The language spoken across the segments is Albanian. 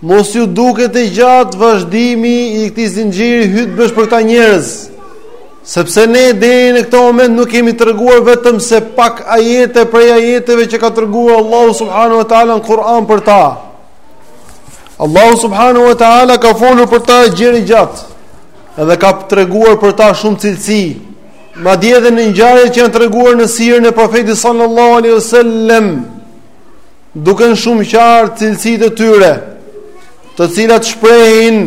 Mos ju duket e gjatë vazhdimi i këtij zinxhiri hutbesh për këta njerëz. Sepse ne deri në këtë moment nuk kemi treguar vetëm se pak ajete prej ajeteve që ka treguar Allahu subhanahu wa taala në Kur'an për ta. Allahu subhanahu wa taala ka folur për ta gjerë e gjatë. Edhe ka treguar për ta shumë cilësi. Madje edhe në ngjarjet që janë treguar në sirën e profetit sallallahu alaihi wasallam, duken shumë qartë cilësitë e tyre, të cilat shprehin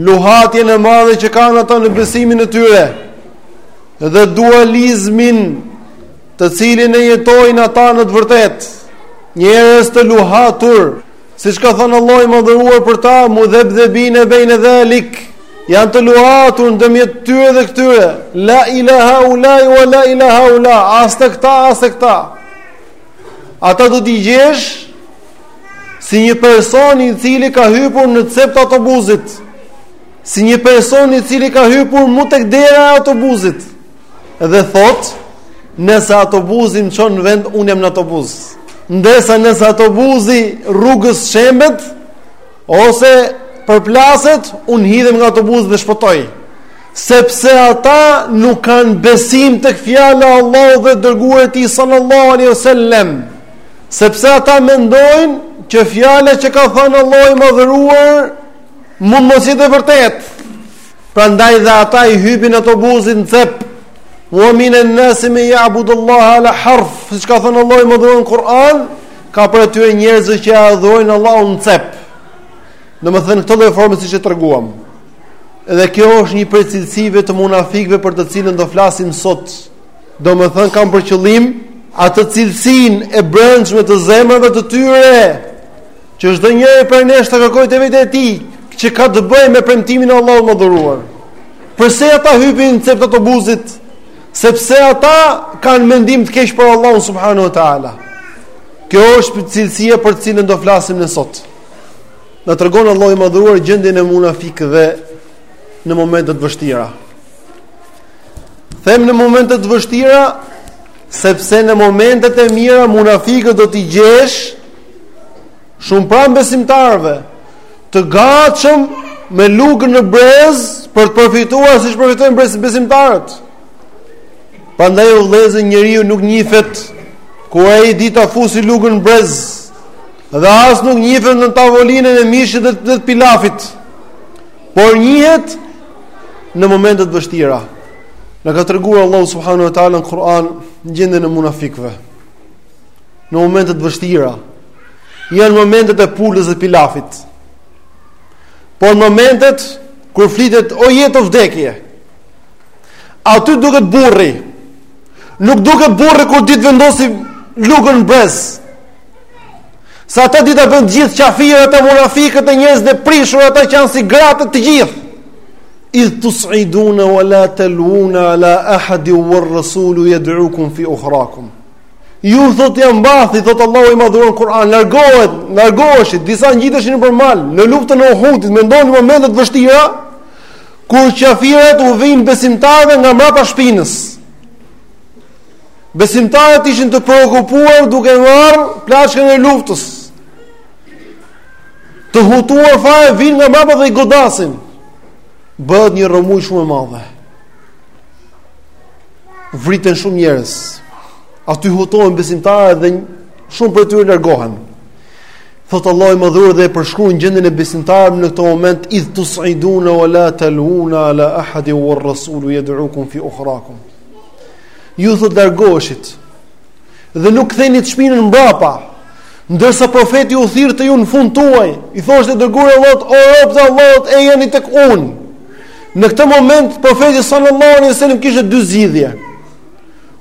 luhatjen e madhe që kanë ata në besimin e tyre, dhe dualizmin të cilin e jetojnë ata në të vërtetë, njerëz të luhatur, siç ka thënë Allahu i madhëruar për ta, mudhebdhebine bejne dhalik, janë të luhatur ndërmjet atyre dhe këtyre, la ila haulai ua la ila haula, as te këta, as te këta, Ata do t'i gjesh si një person i cili ka hypur në cep të autobuzit, si një person i cili ka hypur mu tek dera e autobuzit, dhe thotë, nëse autobuzi na çon në vend, unë jam në autobuz. Ndërsa nëse autobuzi rrugës shembet, Ose përplaset, unë hidhem nga autobusi dhe shpëtoj. Sepse ata nuk kanë besim tek fjala e Allahut dhe të dërguarit të Tij sallallahu alaihi wasallam. Sepse ata mendojnë që fjala që ka thënë Allahu i madhëruar mund mos jetë e vërtetë. Prandaj dhe ata i hypin autobusit në cep. Wa minan nasi men ya'budu Allah ala harf, siç ka thënë Allahu i madhëruar në Kur'an, Ka prej atyre njerëzve që adhurojnë Allahun në cep. Domethënë këtë lloj forme siç e treguam. Dhe kjo është një prej cilësive të munafikëve për të cilën do flasim sot. Domethënë kam për qëllim atë cilësinë e brendshme të zemrave të tyre që çdo njeri prej nesh ta kërkojë te vetja e tij, që ka të bëjë me premtimin e Allahut të madhëruar. Përse ata hypin në cep të autobusit? Sepse ata kanë mendim të keq për Allahun subhanahu wa taala. Kjo është cilësia për të cilën do flasim ne sot. Na tregon Allahu i madhëruar gjendjen e munafikëve në momente të vështira. Them në momente të vështira sepse në momentet e mira munafikët do t'i gjesh Shumë pranë besimtarëve të gatshëm me lugën në brez për të përfituar siç përfitojnë besimtarët. Prandaj o vëllezër njeriu nuk njifet kur ai di ta fusi lugën në brez. Dhe as nuk njifet në tavolinën e mishit dhe të pilafit. Por njihet në momente të vështira. Na ka treguar Allahu subhanahu wa taala në Kur'an gjendjen e munafikëve. Në momente të vështira, janë momentet e pulës dhe pilafit. Por momentet kur flitet o jetë o vdekje. Aty duket burri. Nuk duket burri kur di të vendosi lugën në brez. Se atë dinë ta bëjnë të gjithë qafirët e munafikët e njerëz të prishur ata që janë si gratë të gjithë. Idh tus'iduna wala taluna ala ahadi war rasulu yad'ukum fi ukhrakum. Ju thot ia mbathnit, thot Allahu i madhëruar në Kur'an, largohet, largoheshit, disa ngjiteshin për mal, në luftën e Uhudit mendoni momentet e vështira, kur qafirët u vijnë besimtarëve nga mbrapa shpinës. Besimtarët ishin të preokupuar duke marrë plaçkën e luftës. Të hutuar fare vijnë nga mbrapa dhe i godasin. Bëhet një rrëmujë shumë e madhe. vriten shumë njerëz. Aty hutohen besimtarët dhe shumë prej tyre largohen. Thot Allahu i madhëruar dhe e përshkruan gjendjen e besimtarëve në këtë moment idh tusaiduna wala taluna ala ahadi war rasul yad'ukum fi ukhrakum. Ju thot largoheshit, dhe nuk kthenit shpinën mbrapa. Ndërsa profeti u thirrte ju në fund tuaj, i thoshte i dërguari i Allahut, o rob të Allahut, ejani tek unë. Në këtë moment profeti sallallahu alaihi wasallam kishte dy zgjidhje.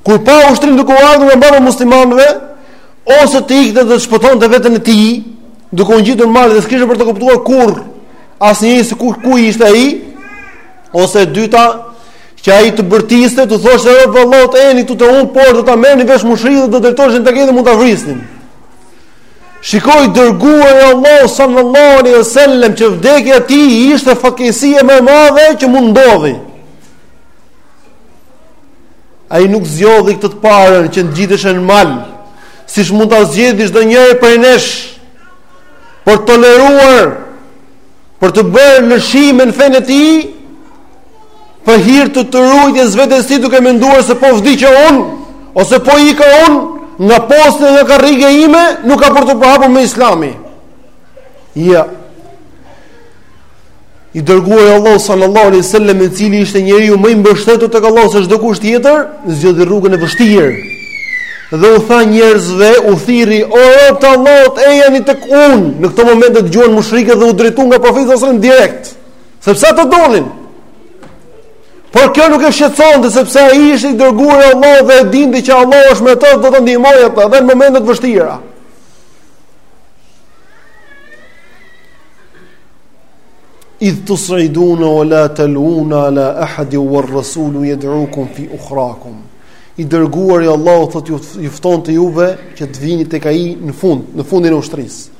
Kur pa ushtrinë duke u ardhur nga mbrapa muslimanëve, ose të ikte dhe të shpëtonte veten e tij, duke u ngjitur në mal dhe s'kishte për ta kuptuar kurr asnjeri se ku ishte ai, ose e dyta, Që ai të bërtiste, të thoshte o robtë e Allahut ejani këtu tek unë, por do ta merrnin vesh mushrikët dhe do të drejtoheshin tek ai dhe mund ta vrisnin. Shiko i dërguari i Allahut, sallallahu alaihi wasallam që vdekja e tij ishte fatkeqësia më e madhe që mund të ndodhi. Ai nuk zgjodhi këtë të parën që të ngjitesh në mal, siç mund ta zgjidhë çdo njeri prej nesh. Për të toleruar për të bërë lëshime në fenë e tij, për hir të të ruajtjes vetes tij duke menduar se po vdiqa un ose po ika un nga posti dhe nga karriga ime nuk ka për t'u përhapur më islami. Jo. I dërguari i Allahut sallallahu alaihi wasallam i cili ishte njeriu më i mbështetur tek Allahu se çdo kush tjetër, zgjodhi rrugën e vështirë. Dhe u tha njerëzve, u thirri, o robt e Allahut, ejani tek un. Në këtë moment e dëgjuan mushrikët dhe u drejtuan nga profeti sallallahu alaihi wasallam direkt. Sepse ata donin. Por kjo nuk e shqetësonte sepse ai ishte i dërguar i Allahut dhe e dinte që Allahu është me të, do ta ndihmojë atë edhe në momente të vështira. Idh tus'idune ue la telune ala ehadin uer-resulu jed'ukum fi ukhrakum. I dërguari i Allahut thot ju ftonte juve që të vini tek ai në fund, në fundin e ushtrisë.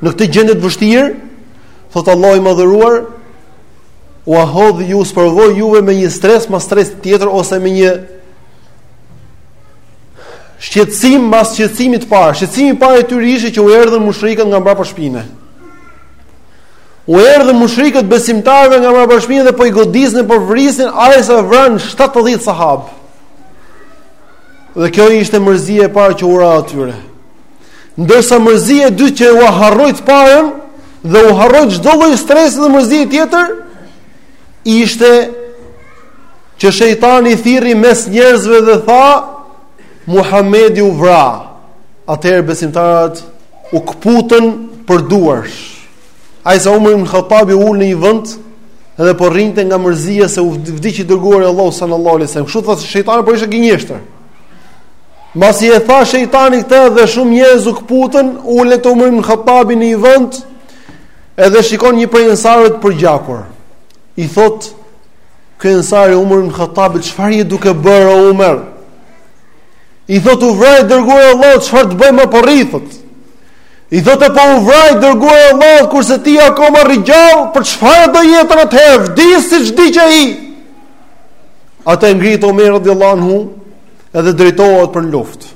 Në këtë gjendje të vështirë, thot Allahu i madhëruar, u ahodh ju sprovoj juve me një stres mbas stres tjetër ose me një shqetësim mbas shqetësimit të parë. Shqetësimi i parë i tyre ishte që u erdhën mushrikët nga mbrapa shpine. U erdhën mushrikët besimtarëve nga mbrapa shpine dhe po i godisnin po i vrisnin aq sa vran 70 sahabë. Dhe kjo ishte mërzia e parë që u ra atyre. Ndërsa mërzia e dytë që ua harroi të parën dhe u harroi çdo lloj stresi dhe mërzie tjetër, ishte që shejtani thirri mes njerëzve dhe tha Muhamedi u vra. Atëherë besimtarët u kputën për duarsh. Aq sa Umar ibn Khattabi u ul në një vend dhe po rrinte nga mërzia se u vdiq i dërguari i Allahut sallallahu alaihi wasallam. Kështu tha shejtani por ishte gënjeshtër. Mbasi e tha shejtani këtë dhe shumë njerëz u kputën, ulet Umar ibn Khattabi në një vend, edhe shikon një prej ensarëve të përgjakur. I thot ky ensari Umar ibn Khattabit, çfarë je duke bërë o Umar? I thot u vra i dërguari Allahut, çfarë të bëjmë po rri thot? I thot e po u vra i dërguari Allahut, kurse ti akoma rri gjallë, për çfarë e do jetën atëherë? Vdi siç vdiq ai. Atëherë ngrihet Omer radiallahu anhu edhe drejtohet për në luftë.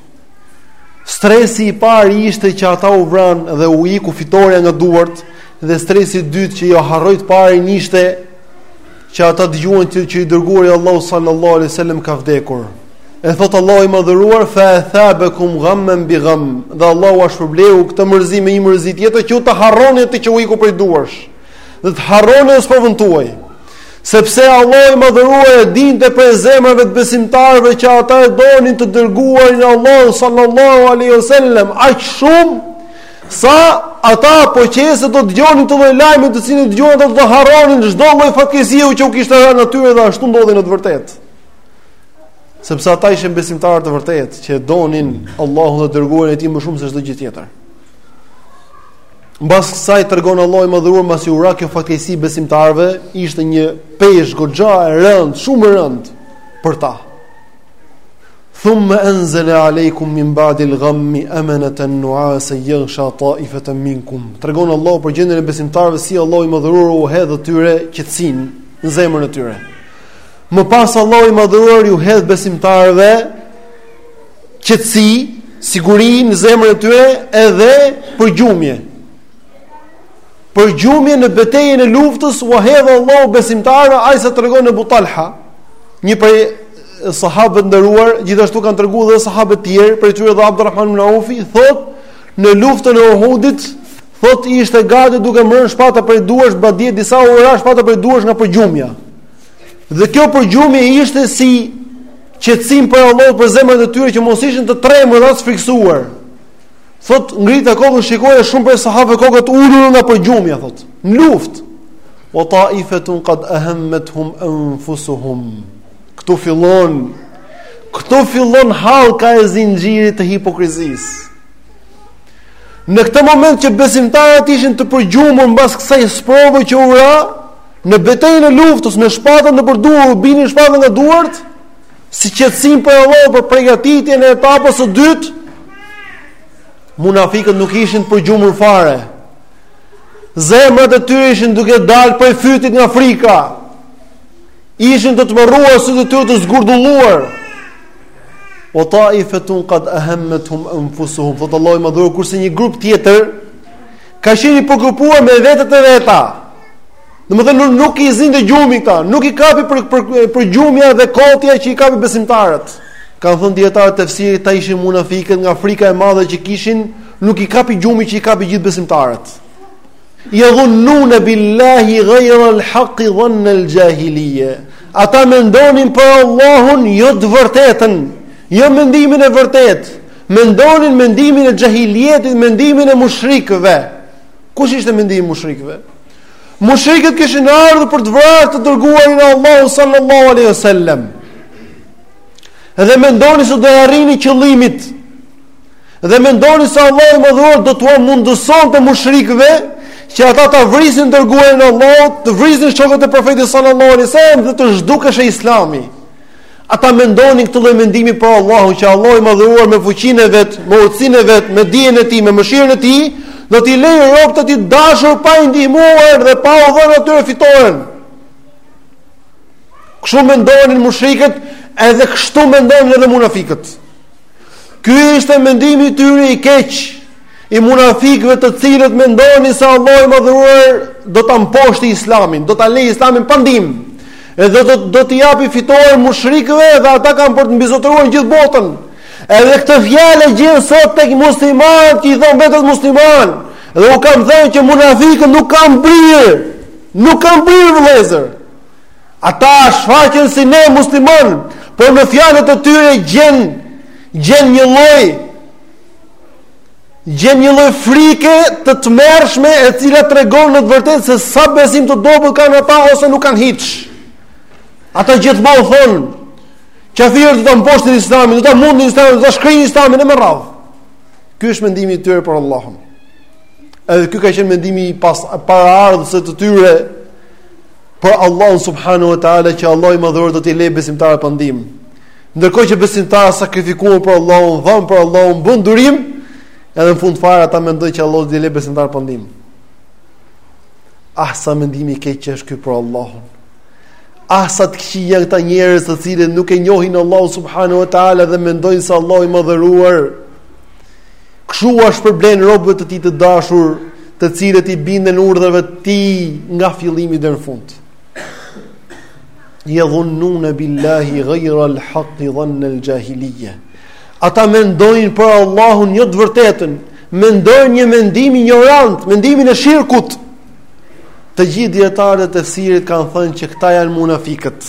Stresi i parë ishte që ata u vran dhe u iku fitorja nga duart dhe stresi i dytë që ia harroi të parin ishte që ata dëgjuan që, që i dërguari Allahut sallallahu alaihi wasallam ka vdekur. E thot Allahu i madhëruar fa athabakum ghamman bi gham. Dhe Allahu ua shpërbleu këtë mërzi me një mërzi tjetër që ju të harroni atë që u iku prej duarsh. Dhe të harroni atë sprovën tuaj. Sepse Allahu i Madhëruar e dinte prej zemrave të besimtarëve që ata e donin të dërguarin e Allahut sallallahu alaihi wasallam aq shumë sa ata po qe se do të dëgjonin atë lloj lajmi të cilin dëgjuan do të harronin çdo lloj fatkeqësie që u kishte rënë atyre dhe ashtu ndodhi në të vërtetë. Sepse ata ishin besimtarë të vërtetë që e donin Allahun dhe të dërguarin e tij më shumë se çdo gjë tjetër. Mbas kësaj tregon Allahu i Madhëruar mbasi u ra kjo fatkeqësi besimtarëve, ishte një peshë goxha e rëndë, shumë e rëndë për ta. Thumma anzala alaykum min ba'di al-ghammi amanatan nu'asa yaghsha ta'ifatan minkum. Tregon Allahu për gjendjen e besimtarëve si Allahu i Madhëruar u hedh atyre qetësinë në zemrën e tyre. Më pas Allahu i Madhëruar ju hedh besimtarëve qetësi, siguri në zemrën e tyre edhe përgjumje. Përgjumje në betejën e luftës u hedh Allahu besimtarëve aq sa tregon Abu Talha, një prej sahabëve të nderuar, gjithashtu kanë treguar edhe sahabët e tjerë, prej tyre dhe Abdurrahman ibn Aufi, thotë në luftën e Uhudit, thotë ishte gati duke më rënë shpata prej duarsh, badje disa u ra shpata prej duarsh nga përgjumja. Dhe kjo përgjumje ishte si qetësim prej Allahut për zemrat e tyre që mos ishin të trembur dhe as frikësuar. Thot, ngrita kokën, shikoja shumë prej sahabëve kokët ulur nga përgjumja, thot, në luft. Wa ta'ifatun qad ahammathum anfusuhum. Këtu fillon, këtu fillon hallka e zinxhirit të hipokrizisë. Në këtë moment që besimtarët ishin të përgjumur mbas kësaj sprove që u ra, Në betejën e luftës me shpatat nëpër duar u binin shpatat nga duart, si qetësim prej Allahut për përgatitjen e etapës së dytë, munafikët nuk ishin të përgjumur fare. Zemrat e tyre ishin duke dalë prej fytit nga frika. Ishin të tmerruar sytë e tyre të zgurdulluar. Wa ta'ifatun qad ahammathum anfusuhum, thotë Allahu i Madhëruar kurse një grup tjetër ka qenë i preokupuar me vetet e veta. Domethënë nuk i zinte gjumi këta, nuk i kapi për, për, përgjumja dhe kotja që i kapi besimtarët. Kanë thënë dijetarët e tefsirit, këta ishin munafikët nga frika e madhe që kishin, nuk i kapi gjumi që i kapi gjithë besimtarët. Jadhunnune billahi gajral haqi dhannel xhahilije. Ata mendonin për Allahun, jo të vërtetën, jo mendimin e vërtetë, mendonin mendimin e xhahilijetit, mendimin e mushrikëve. Kush ishte mendimi i mushrikëve? Mushrikët kishin ardhur për të vrarë të dërguarin e Allahut sallallahu alaihi wasallam. Dhe mendonin se do t'ia arrinin qëllimit. Dhe mendonin se Allahu i Madhëruar do t'ua mundësonte mushrikëve që ata ta vrisnin të dërguarin e Allahut, të vrisnin shokët e profetit sallallahu alaihi wasallam dhe të zhdukeshe Islami. Ata mendonin këtë lloj mendimi për Allahun, që Allahu i madhëruar me fuqinë e vet, me urtësinë e vet, me dijen e tij, me mëshirën e tij, do t'i lejë robët e tij të dashur pa i ndihmuar dhe pa u dhënë atyre fitoren. Kështu mendonin mushrikët, edhe kështu mendonin edhe munafikët. Ky ishte mendimi i tyre i keq, i munafikëve të cilët mendonin se Allahu i madhëruar do ta mposhti Islamin, do ta lejë Islamin pa ndihmë. Edhe do do t'i japi fitoren mushrikëve dhe ata kanë për të mbizotëruar gjithë botën. Edhe këtë fjalë e gjen sot tek muslimanët që i thon vetes musliman. Dhe u kam thënë që munafikët nuk kanë brirë. Nuk kanë brirë vëllezër. Ata shfaqen si ne musliman, por në fjalët e tyre gjen gjen një lloj gjen një lloj frike të tmerrshme e cila tregon në të vërtetë se sa besim të dobët kanë ata ose nuk kanë hiç. Ata gjithmonë thonë qafirët do ta mposhtin Islamin, do ta mundin Islamin, do ta shkrijnë Islamin e me rradh. Ky është mendimi i tyre për Allahun. Edhe ky ka qenë mendimi i pas paraardhësve të tyre, për Allahun subhanahu wa taala që Allahu i madhëruar do t'i lejë besimtarët pa ndihmë. Ndërkohë që besimtarët sakrifikuan për Allahun, dhanë për Allahun, bën durim, edhe në fund fare ata mendojnë që Allahu do t'i lejë besimtarët pa ndihmë. Ah sa mendim i keq që është ky për Allahun. Ah sa të këqij janë këta njerëz të cilët nuk e njohin Allahun subhanahu wa taala dhe mendojnë se Allahu i madhëruar Kështu ua shpërblen robëve të tij të dashur, të cilët i binden urdhrave të tij nga fillimi deri në fund. Yadhunnuna billahi ghayra al-haqq dhanna al-jahiliyya. Ata mendojnë për Allahun jo të vërtetën, mendojnë një mendim injorant, mendimin e shirkut. Të gjithë dietarët e tefsirit kanë thënë që këta janë munafikët.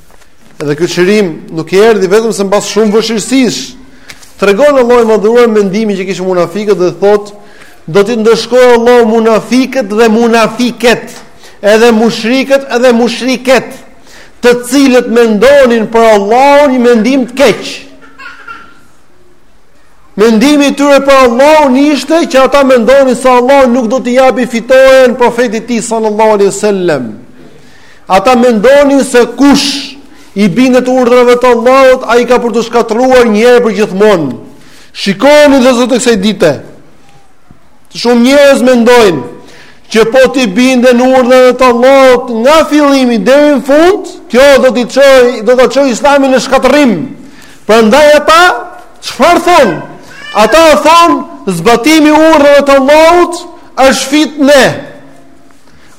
Edhe ky çlirim nuk erdhi vetëm se mbas shumë vështirësish. Tregon Allahu i madhëruar mendimin që kishin munafikët dhe thotë do t'i ndëshkojë Allahu munafikët dhe munafiket, edhe mushrikët edhe mushriket, të cilët mendonin për Allahun një mendim të keq. Mendimi i tyre për Allahun ishte që ata mendonin se Allahu nuk do t'i japë fitoren profetit të tij sallallahu alaihi wasallam. Ata mendonin se kush i bindet urdhrave të Allahut, ai ka për t'u shkatërruar një herë e për gjithmonë. Shikoni dhe sot e kësaj dite. Shumë njerëz mendojnë që po t'i binden urdhrave të Allahut nga fillimi deri në fund, kjo do t'i çojë, do ta çojë Islamin në shkatërrim. Prandaj ata çfarë thon? Ata thon zbatimi i urdhrave të Allahut është fitne.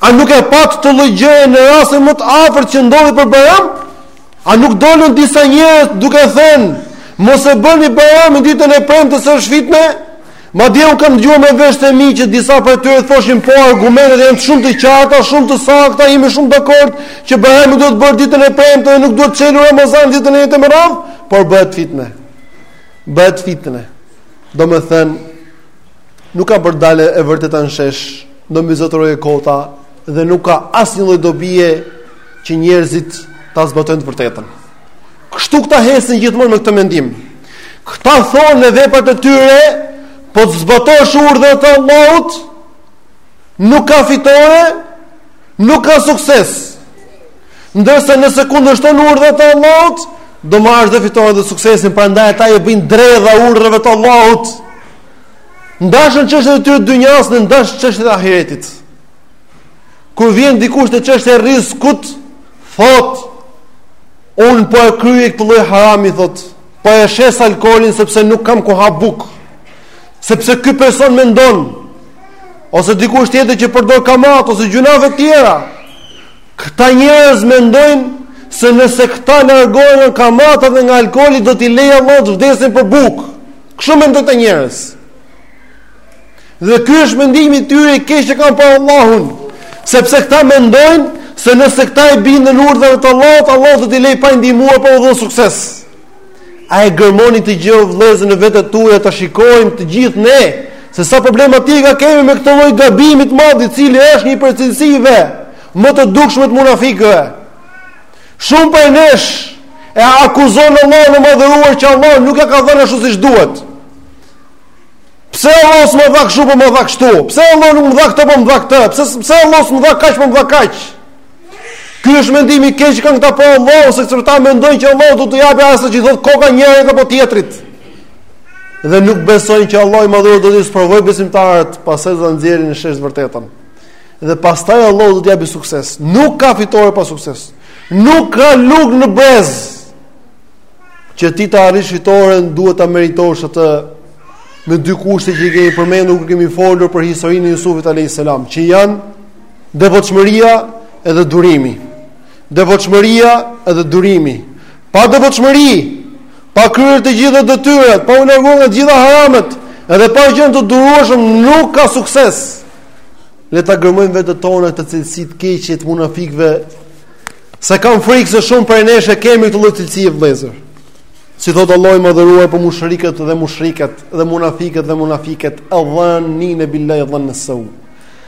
A nuk e patë këtë lloj gjëje në rastin më të afërt që ndodhi për Bajram? A nuk dolën disa njerëz duke thënë, mos e bëni Bajramin ditën e premte se është fitnë? Madje un kam dëgjuar me veshët e mi që disa prej tyre thoshin po argumentet janë shumë të qarta, shumë të sakta, jemi shumë dakord që Bajrami duhet bërë ditën e premte dhe nuk duhet çelur Ramazan ditën e enjte me radhë, por bëhet fitnë. Bëhet fitnë. Domethënë nuk ka për dalë e vërteta në shesh, do mbizotërojë kota dhe nuk ka asnjë lloj dobie që njerëzit ta zbatojnë të vërtetën. Kështu këta ecin gjithmonë me këtë mendim. Këta thonë në veprat e tyre, po të zbatosh urdhrat e Allahut, nuk ka fitore, nuk ka sukses. Ndërsa nëse kundërshton urdhrat e Allahut, do marrësh dhe fitoren dhe suksesin, prandaj ata i bëjnë dredha urdhrave të Allahut. Në dash në çështjet e dynjasë në dash në çështjet e ahiretit. Kur vjen dikush te çështja e rizkut, thot un po e kryej këtë lloj harami thot, po e shes alkoolin sepse nuk kam ku ha buk. Sepse ky person mendon ose dikush tjetër që përdor kamat ose gjynahe të tjera, Këta njerëz mendojnë se nëse këta largohen nga kamata dhe nga alkooli do t'i lejë Allahu të vdesin për bukë. Kështu mendojnë këta njerëz. Dhe ky është mendimi i tyre i keq që kanë për Allahun, sepse këta mendojnë se nëse këta i binden urdhrave të Allahut, Allahu do t'i lejë pa i ndihmuar pa u dhënë sukses. A e gërmoni këtë gjë vëllezër në vetet tuaja ta shikojmë të gjithë ne se sa problematika kemi me këtë lloj gabimi të madh i cili është një prej cilësive më të dukshme të munafikëve. Shumë prej nesh e akuzon Allahun e madhëruar që Allahu nuk ia ka dhënë ashtu siç duhet. Pse Allahu s'më dha kështu po më dha kështu? Pse Allahu nuk më dha këtë po më dha këtë? Pse pse Allahu s'më dha kaq po më dha kaq? Ky është mendimi i keq që kanë këta për Allahun se këta mendojnë që Allahu do t'u japë atë që thotë koka njërit apo tjetrit. Dhe nuk besojnë që Allahu i madhëruar do t'i sprovojë besimtarët, pastaj do ta nxjerrë në shesh të vërtetën. Dhe pastaj Allahu do t'i japë sukses. Nuk ka fitore pa sukses. Nuk ka lugë në brez. Që ti të arrish fitoren duhet ta meritosh atë me dy kushte që i kemi përmendur kur kemi folur për historinë e Jusufit alayhis salam, që janë Devotshmëria edhe durimi. Devotshmëria edhe durimi. Pa devotshmëri, pa kryer të gjitha detyrat, pa u larguar nga të gjitha haramat, edhe pa qenë të durueshëm nuk ka sukses. Le ta gërmojmë veten tonë këtë cilësi të keqe të munafikëve. Se kam frikë se shumë prej nesh e kemi këtë lloj cilësie vëllezër. Si thotë Allahu i madhëruar për mushrikët dhe mushriket dhe munafikët dhe munafiket, "Adh-dhannine billahi dhanna sawu."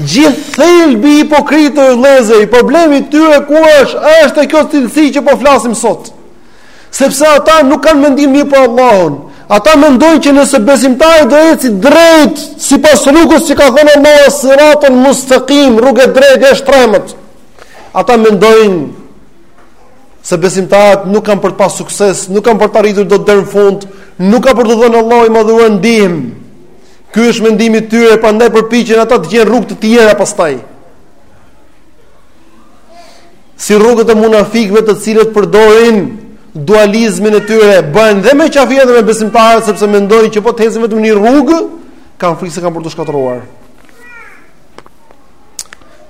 Gjithë thelbi i hipokritëve vëllezër, i problemi i tyre ku është? Është kjo cilësi që po flasim sot. Sepse ata nuk kanë mendim mirë për Allahun. Ata mendojnë që nëse besimtari do eci drejt sipas rrugës që ka thënë Allahu siratun mustaqim, rrugë e drejtë, jo e shtremët. Ata mendojnë se besimtarët nuk kanë për të pas sukses, nuk kanë për të arritur dot deri në fund, nuk ka për t'u dhënë Allahu i madhëruar ndihmë. Ky është mendimi i tyre, prandaj përpiqen ata të gjejnë rrugë të tjera pastaj. Si rrugët e munafikëve të cilët përdorin dualizmin e tyre, bëhen dhe me qafirat dhe me besimtarët sepse mendojnë që po të ecin vetëm në një rrugë, kanë frikë se kanë për t'u shkatërruar.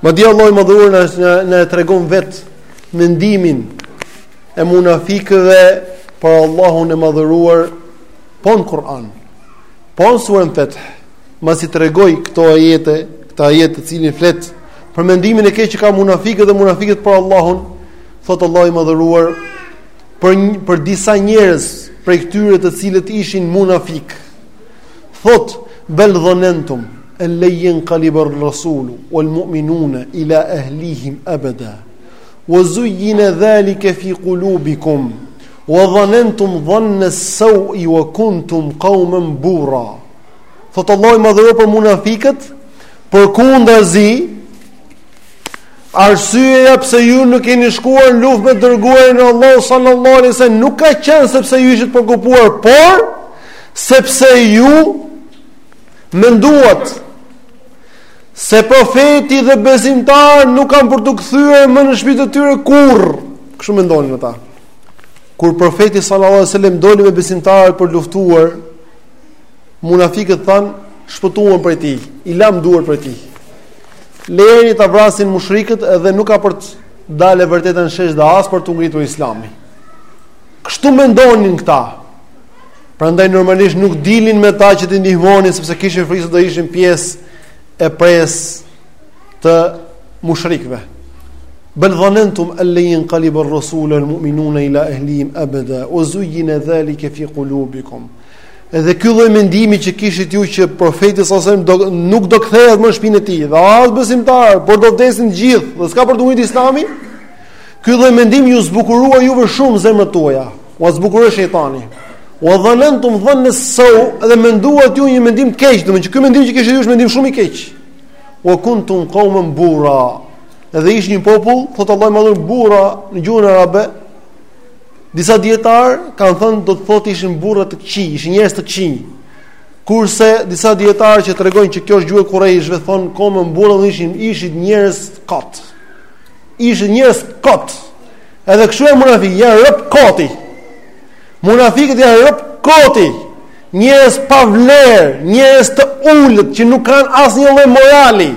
Madje Allahu i madhëruar na e tregon vet mendimin e munafikëve për Allahun e madhëruar po në Kur'an. Po në surën Feth, masi tregoi këto ajete, këta ajete të cilin flet, për mendimin e keq që kanë munafikët dhe munafiket për Allahun, thotë Allahu i madhëruar, për, për disa njerëz prej këtyre të cilët ishin munafik, thotë, bel dhonentum, en len jenkaliber rasulu, uel mu'minune, ila ehlihim ebeda, ue zujjine dhalike fi kulubikum, Wa dhanantum dhanna as-sawi wa kuntum qauman bura. Thotë Allahu i madhëruar për munafikët, përkundazi arsyeja pse ju nuk keni shkuar në luftë me dërguarin e Allahut sallallahu alaihi wasallam nuk ka qenë sepse ju ishit preokupuar, por sepse ju menduat se profeti dhe besimtarët nuk kanë për t'u kthyer më në shtëpitë e tyre kurrë. Kështu mendonin ata. Kur profeti sallallahu alaihi wasallam doli me besimtarët për luftuar, munafikët thanë, shpëtuam prej tij, i lamë duart prej tij. Lëreni ta vrasin mushrikët dhe nuk ka për të dalë e vërteta në shesh dhe as për t'u ngritur islami. Kështu mendonin këta. Prandaj normalisht nuk dilin me ta që t'i ndihmonin sepse kishin frikë se do ishin pjesë e presë së mushrikëve. Bel dhanentum en len jenkaliber rasulu uel mu'minune ila ehlihim ebeda, ue zujjine dhalike fi kulubikum. Edhe ky lloj mendimi që kishit ju që profeti sallallahu alaihi wasallam do nuk do kthehet më në shpinën e tij, dhe as besimtarët, por do vdesin të gjithë, dhe s'ka për të mujt Islami. Ky lloj mendimi iu zbukurua juve shumë në zemrat tuaja. Ua zbukuroi shejtani. Ue dhanentum dhannes sau dhe menduat ju një mendim të keq, domethënë ky mendim që kishit ju është mendim shumë i keq. U kuntum qauman bura. Edhe ishin një popull, thotë Allahu madhëruar bura në gjuhën arabe. Disa dietar kanë thënë do të thotë ishin burra të këqij, ishin njerëz të këqij. Kurse disa dietar që tregojnë që kjo është gjuha e kurejshëve thonë qauman bura dhe ishin ishin njerëz kot. Ishin njerëz kot. Edhe kështu janë munafikët, janë rob koti. Munafikët janë rob koti. Njerëz pa vlerë, njerëz të ulët që nuk kanë asnjë lloj morali.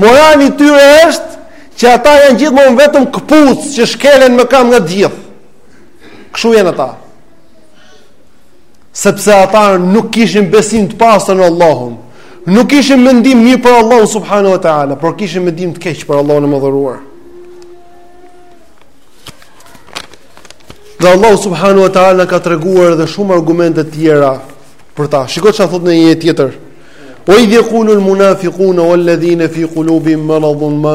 Morali i tyre është që ata janë gjithmonë vetëm këpucë që shkelen me kam nga të gjithë. Kështu janë ata. Sepse ata nuk kishin besim të pastër në Allahun. Nuk kishin mendim mirë për Allahun subhanahu wa taala, por kishin mendim të keq për Allahun e madhëruar. Dhe Allahu subhanahu wa taala ka treguar edhe shumë argumente të tjera për ta. Shiko çfarë thotë në një ajet tjetër. Ue idh jekulul munafikun uelledhine fi kulubihim maradhun ma,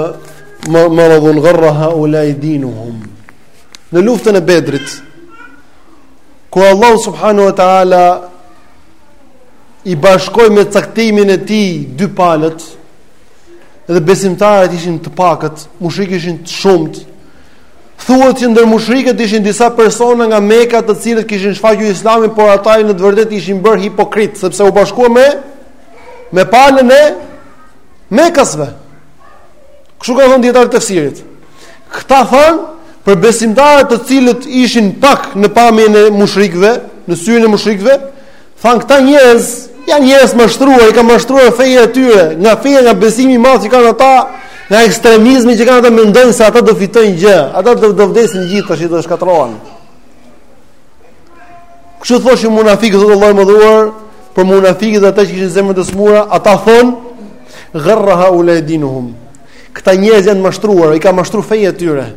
ma maradhun garra haulai dinuhum. Në luftën e Bedrit, kur Allahu subhanahu wa taala i bashkoi me caktimin e tij dy palët, dhe besimtarët ishin të pakët, mushrikët ishin të shumtë, Thuhet që ndër mushrikët ishin disa persona nga Mekka të cilët kishin shfaqur Islamin, por ata në të vërtetë ishin bërë hipokritë, sepse u bashkuan me me palën e Mekasve. Kështu kanë thënë dijetarët e tefsirit. Këta thanë për besimtarët të cilët ishin pak në pamjen e mushrikëve, në syrin e mushrikëve, Thanë këta njerëz, janë njerëz të mashtruar, i ka mashtruar feja e tyre, nga feja nga besimi i madh që kanë ata, nga ekstremizmi që kanë ata mendojnë se ata do fitojnë gjë, ata do do vdesin gjithë tashi do shkatërrohen. Kështu thoshin munafiqët, thotë Allahu i madhëruar për munafiqët ata që kishin zemrën e sëmurë, ata thonë gharra haulai dinuhum. Këta njerëz janë mashtruar, i ka mashtruar feja e tyre.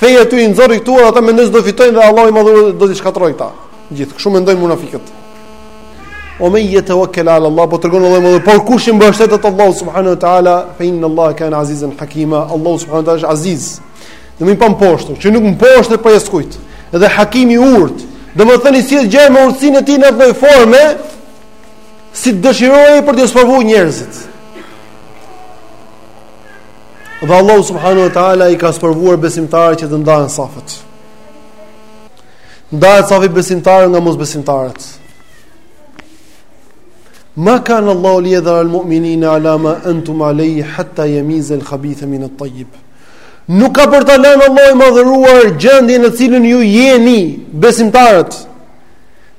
Feja e tyre i nxorri këtu, ata mendojnë se do fitojnë dhe Allahu i madhëruar do t'i shkatërrojë këta. Edhe kështu mendojnë munafiqët. Ue men jeteuekkel ala Allah, po tregon Allahu i madhëruar, por kush i mbështetet Allahut subhanahu wa ta'ala, fe inna Allah kana azizen hakima, Allahu subhanahu wa ta'ala është aziz, domethënë i pamposhtur, që nuk mposhtet prej askujt, dhe hakim, i urtë, domethënë i sjell gjërat me urtësinë e tij në çdo formë, si të dëshirojë për të sprovu njerëzit. Dhe Allahu subhanahu wa ta'ala i ka sprovuar besimtarët që të ndajë safët. Ndahet safi besimtarët nga mosbesimtarët. Ma kan Allahu li yadhar al mu'minina ala ma antum alayhi hatta yamiz al khabitha min at tayyib. Nuk ka për ta lënë Allahu i madhëruar gjendjen në të cilën ju jeni besimtarët.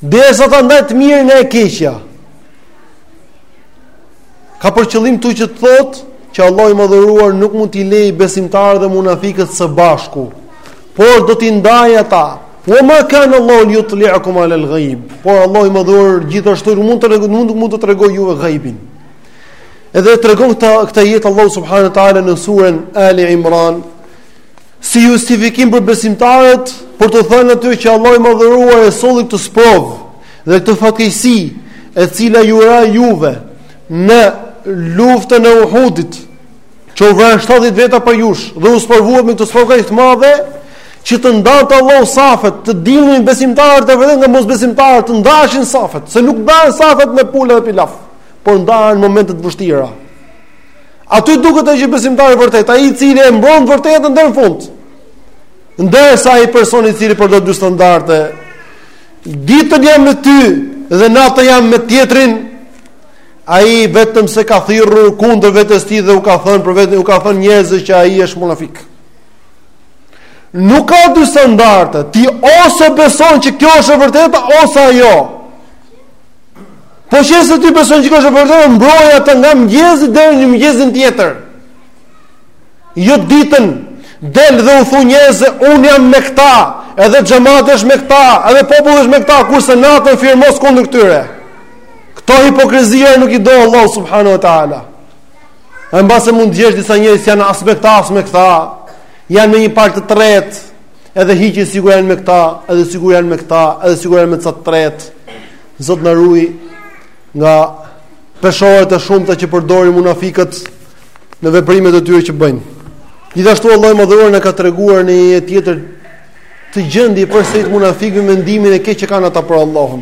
Derisa ta ndajë të mirën nga e keqja. Ka për qëllim këtu që të thotë që Allahu i madhëruar nuk mund t'i lejë besimtarët dhe munafikët së bashku. Por do t'i ndajë ata. Wa ma kan Allahu li yutli'akum 'ala al-ghaib. Por Allahu i madhëruar gjithashtu nuk mund të tregoj mund mund të tregoj juve ghaibin. Edhe e tregon këtë këtë ajet Allahu subhanahu wa taala në suren Ali Imran si justifikim për besimtarët për t'u thënë atyre që Allahu i madhëruar e solli këtë sprovë dhe këtë fatkeqësi e cila ju ra juve në luftën e Uhudit që u vranë 70 veta prej jush dhe u sprovuat me këtë sprovë të madhe që të ndante Allahu safet, të dilnin besimtarët e vërtetë nga mosbesimtarët, të ndaheshin safet, se nuk ndahen safet me pulë dhe pilaf, por ndahen në momentet e vështira. Aty duket që besimtar i vërtetë, ai i cili e mbron të vërtetën deri në fund, ndërsa ai person i cili përdor dy standarde, ditën jam me ty dhe natën jam me tjetrin, Ai vetëm se ka thirrur kundër vetes së tij dhe u ka thënë për veten, u ka thënë njerëzve që ai është munafik. Nuk ka dy standarde, ti ose beson që kjo është e vërteta ose ajo. Po qe se ti beson që kjo është e vërteta, mbroj atë nga mëngjesi deri në mëngjesin tjetër. Jo ditën del dhe u thu njerëzve unë jam me këta, edhe xhamati është me këta, edhe populli është me këta, kurse natën firmos kundër këtyre. Këto hipokrizi nuk i do Allahu subhanahu wa taala. E ndoshta mund të gjesh disa njerëz që s'janë as me këta as me këta, janë me një palë të tretë, edhe hiqen sikur janë me këta, edhe sikur janë me këta, edhe sikur janë me të tretë. Zoti na ruajt nga peshoret e shumta që përdorin munafikët në veprimet e tyre që bëjnë. Gjithashtu Allahu i madhëruar na ka treguar në një tjetër gjendje përsëri të munafikëve mendimin e keq që kanë ata për Allahun.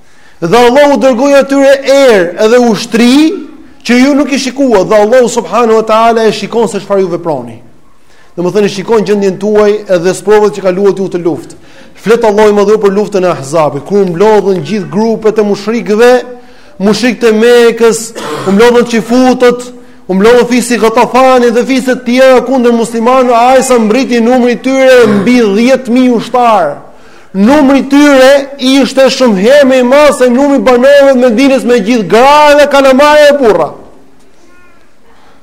Dhe Allahu u dërgoi atyre erë edhe ushtri që ju nuk i shikuat dhe Allahu subhanahu wa taala e shikon se çfarë ju veproni. Domethënë shikon gjendjen tuaj edhe sprovat që kaluat ju në atë luftë. Flet Allahu i madhëruar për luftën e Ahzabit, kur u mblodhën gjithë grupet e mushrikëve, mushrikët e Mekës, u mblodhën çifutët, u mblodhën fisi Ghatafani dhe fise të tjera kundër muslimanëve, aq sa mbërriti numri i tyre mbi 10000 ushtarë. Numri i tyre ishte shumë herë më i madh se numri i banorëve të Medinës me gjithë gra dhe kalamare e burra.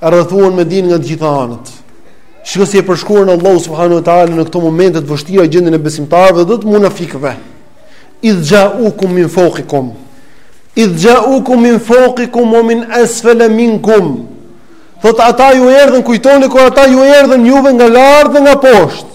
Rrethuan Medinën nga të gjitha anët. Shiko si e përshkruan Allahu subhanahu wa taala në këto momente të vështira gjendjen e besimtarëve dhe të munafikëve. Idh ja'ukum min fawqikum. Idh ja'ukum min fawqikum wa min asfala minkum. Thot ata ju erdhën, kujtoni kur ata ju erdhën juve nga lart dhe nga poshtë.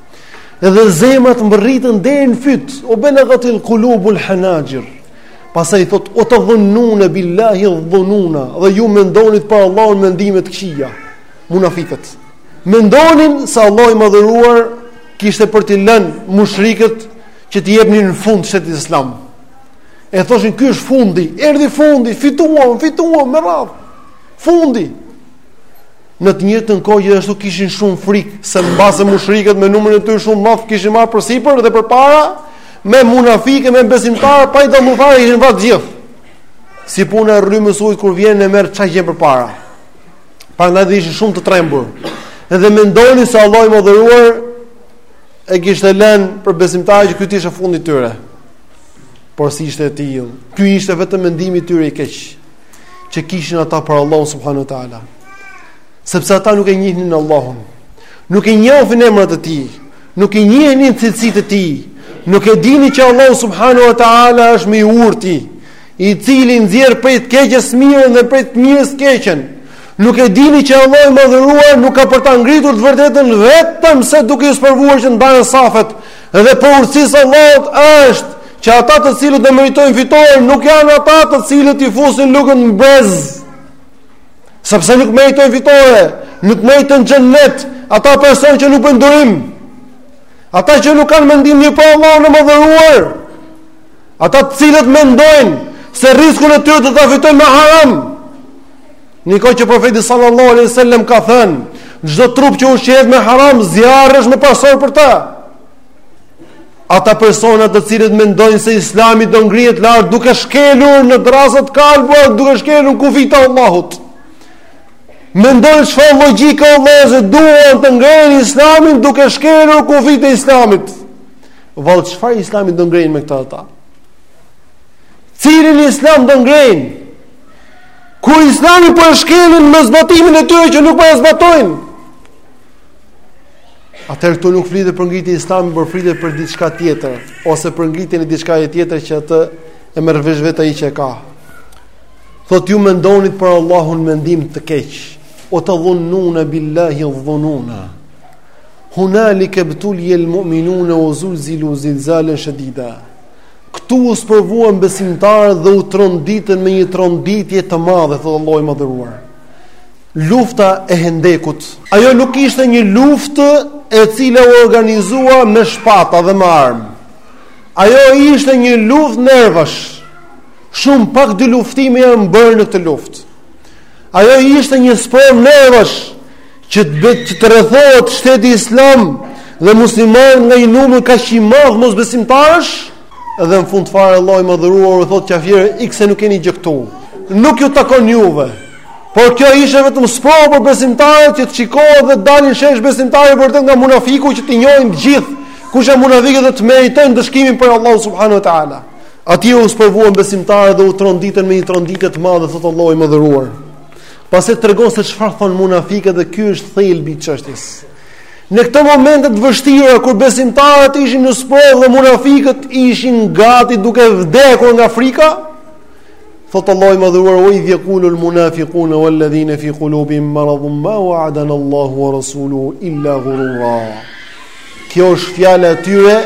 Edhe zemrat mbërritën deri në fyt, wa balaghatil qulubul hanajir. Pastaj thot wa tadhunnuna billahi dhununa, dhe ju mendonit për Allahun mendime të këqija. Munafikët. Mendonin se Allahu i madhëruar kishte për t'i lënë mushrikët që t'i jepnin fund shtetit islam. E thoshin ky është fundi, erdhi fundi, fituam, fituam me radhë. Fundi. Në të njëjtën kohë gjithashtu kishin shumë frikë se mbase mushrikët me numrin e tyre shumë të madh t'i kishin marrë përsipër dhe përpara me munafikë me besimtarë pa i dalluar ishin vrarë të gjithë. Si puna e rrymës së ujit kur vjen e merr ça gjen përpara. Prandaj ishin shumë të trembur. Dhe mendonin se Allahu i madhëruar i kishte lënë besimtarët që ky ishte fundi i tyre. Por s'ishte e tillë. Ky ishte vetëm mendimi i tyre i keq. që kishin ata për Allahun subhanahu ua teala. Sepse ata nuk e njihnin Allahun. Nuk i njihnin emrat e tij, nuk i njihnin cilësitë e tij. Nuk e dinin që Allahu subhanahu ua teala është më i urti, i cili nxjerr prej të keqes të mirën dhe prej të mirës të keqen. Nuk e dinin që Allahu i madhëruar nuk ka për ta ngritur të vërtetën vetëm se duke ju sprovuar që të ndahen safet, Dhe prej urtësisë së Allahut është që ata të cilët do meritojnë fitoren nuk janë ata të cilët i fusin lugën në brez. Sepse nuk meritojnë fitore, nuk meritojnë xhennet, ata persona që nuk bëjnë durim. Ata që nuk kanë mendim të mirë për Allahun e madhëruar. Ata të cilët mendojnë se riskun e tyre do ta fitojnë me haram. Një kohë që profeti sallallahu alaihi wasallam ka thënë, çdo trup që ushqehet me haram, zjarri është më parësor për të. Ata persona të cilët mendojnë se Islami do ngrihet lart duke shkelur në dërrasa të kalbura, duke shkelur kufijtë e Allahut. Mendoni, çfarë logjike, o vëllezër, duan të ngrenë Islamin duke shkelur kufijtë e Islamit. Vallë çfarë Islami do ngrenë me këto ata? Cilin Islam do ngrenë? Ku islami po e shkelin me zbatimin e tyre që nuk po e zbatojnë. Atëherë këtu nuk flitet për ngritjen e islamit, por flitet për diçka tjetër ose për ngritjen e diçka tjetër që atë e merr vesh vetë ai që e ka. Thotë ju mendonit për Allahun mendim të keq. Wa tadhunnuna billahi dhununa. Hunalika btuliyal mu'minuna wa zulzilu zilzalan shadida. Këtu u sprovuan besimtarët dhe u tronditën me një tronditje të madhe, thotë Allahu i Madhëruar. Lufta e Hendekut. Ajo nuk ishte një luftë e cila u organizua me shpata dhe me armë. Ajo ishte një luftë nervash. Shumë pak dyluftime janë bërë në këtë luftë. Ajo ishte një sprovë nervash. Që të bëjë që të rrethohet shteti islam dhe muslimanët nga një numër kaq i madh mosbesimtarësh? Dhe në fund fare Allahu i madhëruar u thotë kafirëve, ik se nuk ke një gjë këtu. Nuk ju takon juve. Por kjo ishte vetëm sprovë për besimtarët që të shikohet dhe të dalin në shesh besimtari i vërtetë nga munafiku që t'i njohin të gjithë kush janë munafiqët dhe të meritojnë ndëshkimin prej Allahut subhanahu wa taala. Atje u sprovuan besimtarët dhe u tronditën me një tronditje të madhe, thotë Allahu i madhëruar. Pastaj tregon se çfarë thon munafiqët dhe ky është thelbi i çështjes. Në këto momente të vështira kur besimtarët ishin në sprovë dhe munafiqët ishin gati duke vdekur nga frika, thot Allahu i madhëruar wa idh jekulul munafiquna walladhina fi qulubihim maradun ma wa'adana Allahu wa rasuluhu illa ghurura. Kjo është fjala e tyre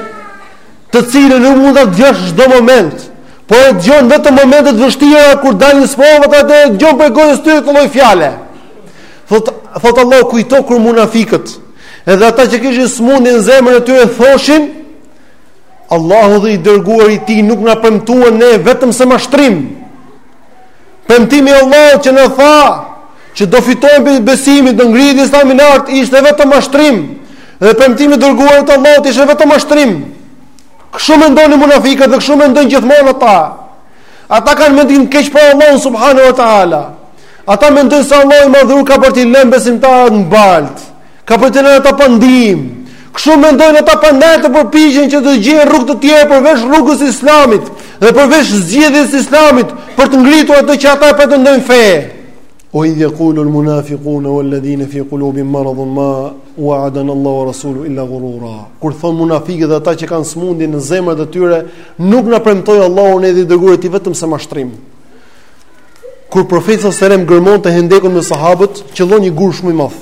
të cilën nuk mund ta dëgjosh në çdo moment, po e dëgjon vetëm në momente të vështira kur dalin sprovat atëherë dëgjon prej gojës së tyre këtë lloj fjale. Thot thot Allahu kujto kur munafikët, edhe ata që kishin smundje në zemrën e tyre thoshin Allahu dhe i dërguari i tij nuk na premtuan ne vetëm se mashtrim. Premtimi i Allahut që na tha që do fitojë besimi do ngrihet islami lart ishte vetëm mashtrim dhe premtimi i të dërguarit të Allahut ishte vetëm mashtrim. Kështu mendonin munafiqët dhe kështu mendojnë gjithmonë ata. Ata kanë mendim të keq për Allahun subhanahu wa taala. Ata mendojnë se Allahu i madhëruar ka për t'i lënë besimtarët në baltë. Ka për t'i lënë ata pa ndihmë. Kështu mendojnë ata prandaj dhe përpiqen që të gjejnë rrugë të tjera përveç rrugës së Islamit dhe përveç zgjidhjes së Islamit për të ngritur atë që ata e pretendojnë fe. Ue idh jekulul munafikune uelledhine fi kulubihim maradhun ma ueadana Allahu ue Rasuluhu illa gurura. Kur thonë munafikët dhe ata që kanë smundje në zemrat e tyre, nuk na premtoi Allahu ne dhe i dërguari i tij vetëm se mashtrim. Kur profeti alejhi selam gërmonte hendekun me sahabët, qëllon një gur shumë i madh.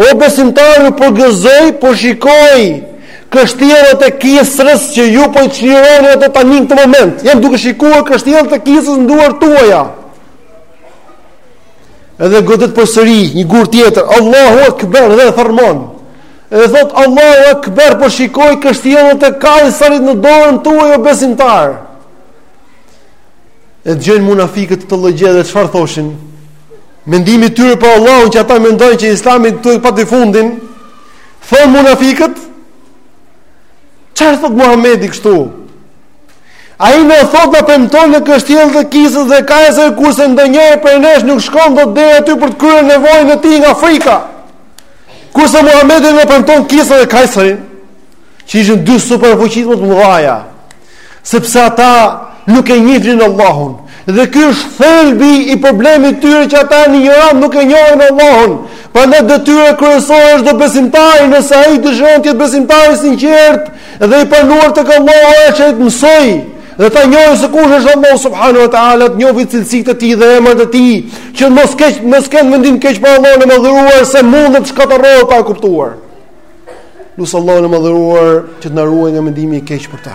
O besimtarë, ju përgëzoj, po shikoj kështjellat e Kisras që ju po i çlironi ato tani në këtë moment. Jam duke shikuar kështjellat e Kisras në duart tuaja. Edhe godet përsëri një gur tjetër, Allahu Akbar dhe e thërrmon. Edhe thot Allahu Akbar po shikoj kështjellat e Kajsarit në dorën tuaj o besimtar. E dëgjojnë munafikët këto lloj gjëra dhe çfarë thoshin? Mendimi i tyre për Allahun që ata mendojnë që Islami këtu e pati fundin, thon munafikët. Çfarë thot Muhamedi kështu? Ai na thot na premton ne kështjellat e Kisras dhe Kajserit kurse ndonjëri prej nesh nuk shkon dot deri aty për të kryer nevojën e tij nga frika. Kurse Muhamedi na premton Kisran dhe Kajserin, që ishin dy superfuqitë më të mëdhaja. Sepse ata nuk e njihnin Allahun. Dhe ky është thelbi i problemit të tyre që ata janë injorant, nuk e njohin Allahun. Prandaj detyra kryesore e çdo besimtari, nëse ai dëshiron të jetë besimtar i sinqert dhe i pranuar tek Allahu, është që të mësoj dhe ta njohë se kush është Allahu subhanahu wa taala, të njohë cilësitë e tij dhe emrat e tij, që mos keq mos ketë mendim të keq për Allahun e madhëruar se mund të shkatërrohet pa e kuptuar. Lus Allahun e madhëruar që të na ruajë nga mendimi i keq për të.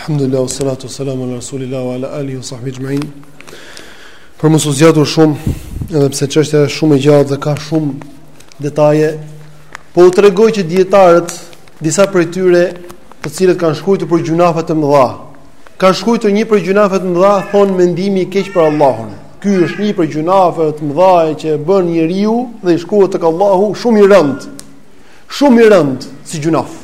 Alhamdulillah, salatu salamu ala rasulillah, ala alihi wa sahbihi exhmain. Për mos u zgjatur shumë, edhe pse çështja është shumë e gjatë dhe ka shumë detaje, po u tregoj që dijetarët, disa prej tyre, të cilët kanë shkrujtë për gjynafet e mëdha, kanë shkrujtë një prej gjynafeve të mëdha, thonë mendimi i keq për Allahun. Ky është një prej gjynafeve të mëdha që e bën njeriu dhe i shkruhet tek Allahu shumë i rëndë. Shumë i rëndë si gjynaf.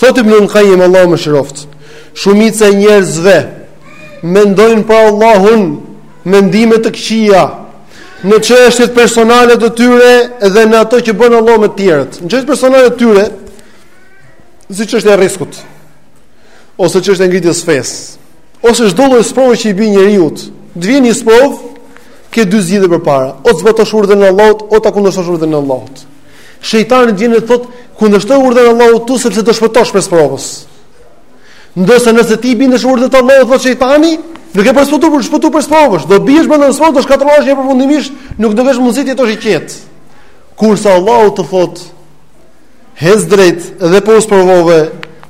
Thotë Ibn Qayyim Allahu e mëshiroftë. Shumica e njerëzve mendojnë për Allahun mendime të këqija në çështjet personale të tyre dhe në ato që bën Allahu me të tjerët. Në çështjet personale të tyre, si çështja e rriskut ose çështja e ngritjes së fesë. ose çdo lloj sprove që i bie njeriut, të vjen një sprovë, ke dy zgjidhje përpara, o të zbatosh urdhrin e Allahut, o ta kundërshtosh urdhrin e Allahut. Shejtani vjen dhe thotë, kundërshtoje urdhrin e Allahut këtu sepse do shpëtosh prej sprovës. Ndërsa nëse ti i bindesh urdhrit të Allahut, thotë shejtani, nuk ke për të shpëtuar prej sprovës, do biesh brenda në sprovë, do shkatërrohesh përfundimisht, nuk do kesh mundësi të jetosh i qetë. Kurse Allahu të thotë, Hec drejt dhe po u sprovove,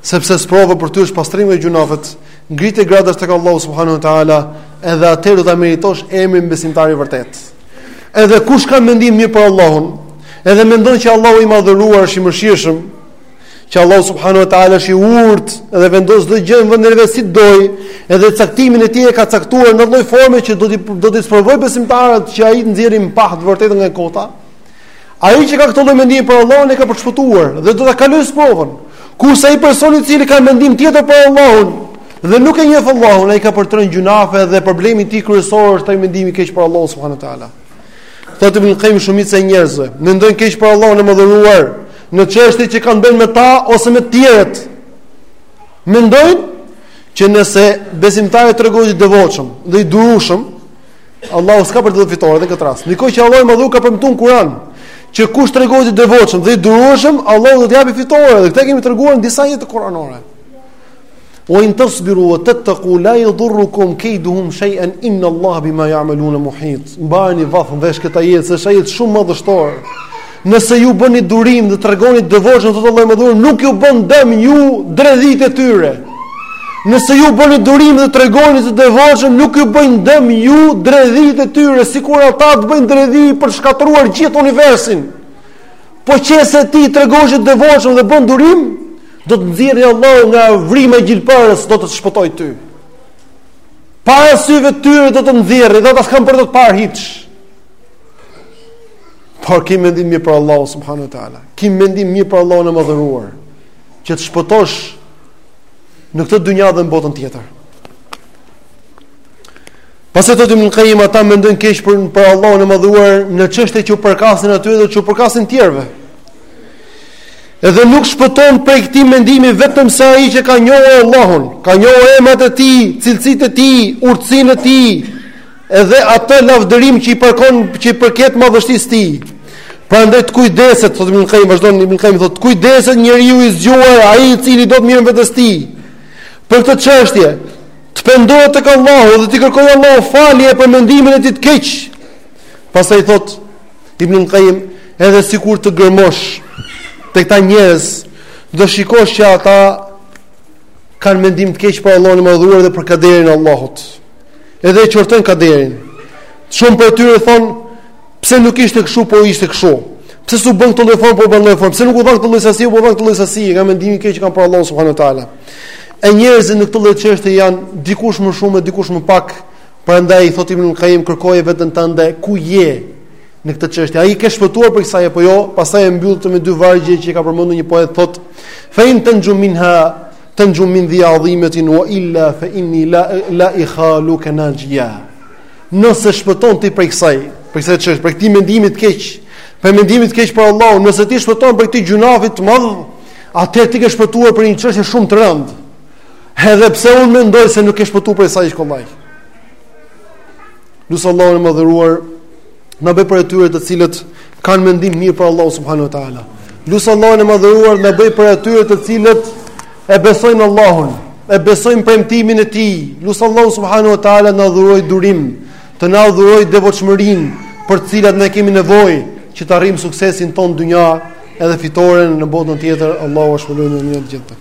sepse sprova për ty është pastrim nga gjunafet. Ngrite gradash tek Allahu subhanahu wa taala, edhe atëherë do ta meritosh emrin besimtar i vërtet. Edhe kush ka mendim mirë për Allahun, edhe mendon që Allahu i madhëruar është i mëshirshëm, që Allahu subhanahu wa taala është i urtë dhe vendos çdo gjë në vendin e vet si doj, edhe caktimin e tij e ka caktuar në lloj forme që do t'i sprovoj besimtarët që ai nxjerr në pah të vërtetën nga kota. Ai që ka këtë lloj mendimi për Allahun ai ka për shpëtuar dhe do ta kalojë sprovën. Kurse ai person i cili ka mendim tjetër për Allahun dhe nuk e njeh Allahun, ai ka për t'rën n'gjunafe dhe problemi i tij kryesor është mendimi i keq për Allahun subhanuhu teala. Thotë Ibn Qayyim shumica e njerëzve mendojnë keq për Allahun e madhëruar në çështjet që kanë të bëjnë me ta ose me të tjerët. Mendojnë që nëse besimtari tregohet i devotshëm dhe i durueshëm, Allahu s'ka për t'i dhënë fitore në këtë rast. Ndërkohë që Allahu i madhëruar ka premtuar në Kur'an, që kush tregohet i devotshëm dhe i durueshëm, Allahu do t'i japë fitore, dhe këtë e kemi treguar në disa ajete kuranore. Wa in tasbiru wa tattaqu la yadhurrukum kayduhum shay'an inna Allaha bima ya'maluna muhit. Mbajeni vath në vesh këtë ajet, se është ajet shumë madhështor. Nëse ju bëni durim dhe tregoheni të devotshëm thotë Allahu i madhëruar, nuk ju bën dëm ju dredhit e tyre. Nëse ju bëni durim dhe tregoheni të devotshëm, nuk ju bëjnë dëm ju dredhit e tyre, sikur ata të bëjnë dredhi për të shkatërruar gjithë universin. Po qëse ti tregohesh i devotshëm dhe bën durim, do të nxjerrë Allahu nga vrima e gjilpërës, do të të shpëtoj ty. Para syve të tyre do të nxjerrë, dhe s'kanë për të parë hiç. Por ki mendim mirë për Allahu subhanahu wa taala. Ki mendim mirë për Allahun e madhëruar, që të shpëtosh në këtë dynja dhe në botën tjetër. Pastaj thotë Ibn Qayyim ata mendojnë keq për, për Allahun e madhëruar në çështje që u përkasin atyre dhe që u përkasin tjerëve. Edhe nuk shpëton prej këtij mendimi vetëm se ai që ka njohur Allahun, ka njohur emrat e tij, cilësitë e tij, urtësinë e tij, Edhe atë lavdërim që i përkon që i përket madhështisë së tij. Prandaj të kujdeset, thotë Ibn Qayyim, vazhdon Ibn Qayyim thotë, të kujdeset njeriu i zgjuar, ai i cili do të mirën e vetes tij. Për këtë çështje, të pendohet tek Allahu dhe t'i kërkojë Allahut falje për mendimin e tij të keq. Pastaj thotë Ibn Qayyim, edhe sikur të gërmosh tek këta njerëz, do shikosh që ata kanë mendim të keq për Allahun e Madhëruar dhe për kaderin e Allahut. Edhe e qortojnë kaderin. Shumë prej tyre thonë, pse nuk ishte kështu, po ishte kështu. Pse s'u bë në këtë lloj formë, po u bë në atë lloj formë. Pse nuk u dha këtë lloj sasi, po u dha këtë lloj sasi, nga mendimi i keq që kanë për Allahun subhanuhu teala. E njerëzit në këtë lloj çështje janë dikush më shumë e dikush më pak. Prandaj thotë Ibn Qayyim kërkoje veten tënde ku je në këtë çështje. A i ke shpëtuar prej kësaj apo jo? Pastaj e mbyll këtë me dy vargje që ka përmendur një poet thotë: "Fa in tanju minha Tanju min dhi adhimatin wa illa fa inni la ikhaluka najia. Nëse shpëton ti prej kësaj, prej kësaj çështje, prej këtij mendimi të keq, prej mendimit të keq për Allahun, nëse ti shpëton prej këtij gjynahit të madh, atëherë ti ke shpëtuar prej një çështje shumë të rëndë. Edhe pse unë mendoj se nuk ke shpëtuar prej saj kollaj. Lus Allahun e madhëruar na bëjë prej atyre të cilët kanë mendim të mirë për Allahun subhanahu wa taala. Lus Allahun e madhëruar na bëjë prej atyre të cilët e besojnë Allahun, e besojnë premtimin e Tij. Lus Allahun subhanahu wa taala të na dhurojë durim, të na dhurojë devotshmërinë për të cilat ne kemi nevojë që të arrijmë suksesin tonë në dynja edhe fitoren në botën tjetër. Allahu ju shpërbleftë të gjithë.